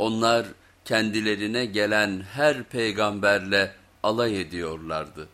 Onlar kendilerine gelen her peygamberle alay ediyorlardı.